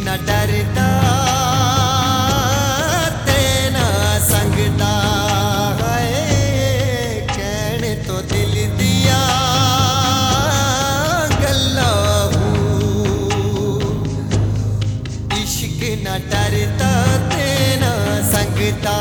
न डरदा ते ना है। कैण तो दिल दिया, गल्ला इश्क न डरदा तेना संगता